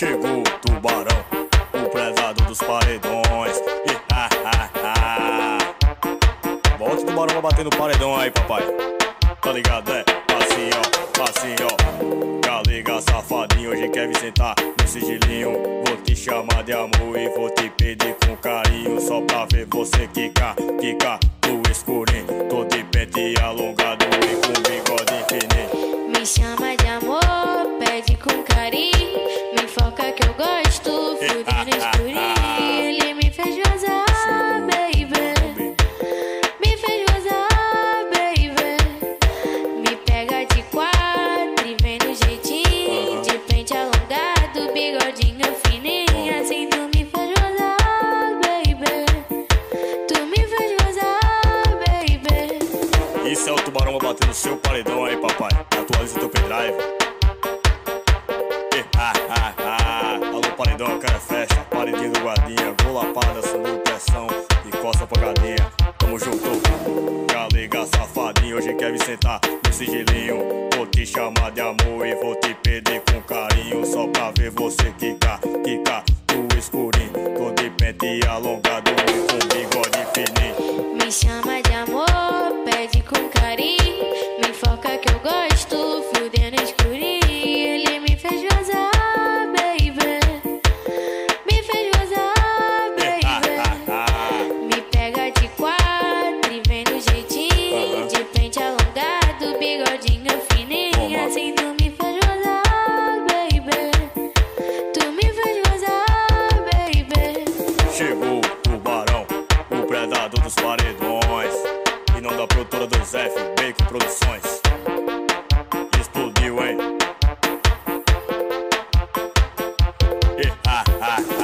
Chegou o tubarão, o predador dos paredões. E. Bota o tubarão pra bater no paredão aí, papai. Tá ligado, é? Assim, ó, assim, ó. Galega safadinho, hoje quer me sentar no sigilinho. Vou te chamar de amor e vou te pedir com carinho. Só pra ver você quicar, quicar no escurinho. Tô de pente alongado e alongado, bigodinho fininho. Assim tu me fez gozar, baby. Tu me fez gozar, baby. Isso é o tubarão pra bater no seu paredão aí, papai. Atualiza teu pendrive. E, ah, ah, ah. Alô, paredão, é festa. Paredinho do guardinha. Vou lapada, subindo pressão. E costa pagadinha. Tamo junto. Galega safadinho, hoje quer me sentar no sigilinho. Te chamar de amor e vou te pedir com carinho. Só pra ver você quicar, quicar no escurinho. Tô de pente alongado e com bigode fininho. Me chama de amor, pede com carinho. Me foca que eu gosto, fudendo escurinho. Ele me fez gozar, baby. Me fez ah, baby. Me pega de quatro e vem no jeitinho. De pente alongado, bigodinho fininho. Dos paredões. E não da produtora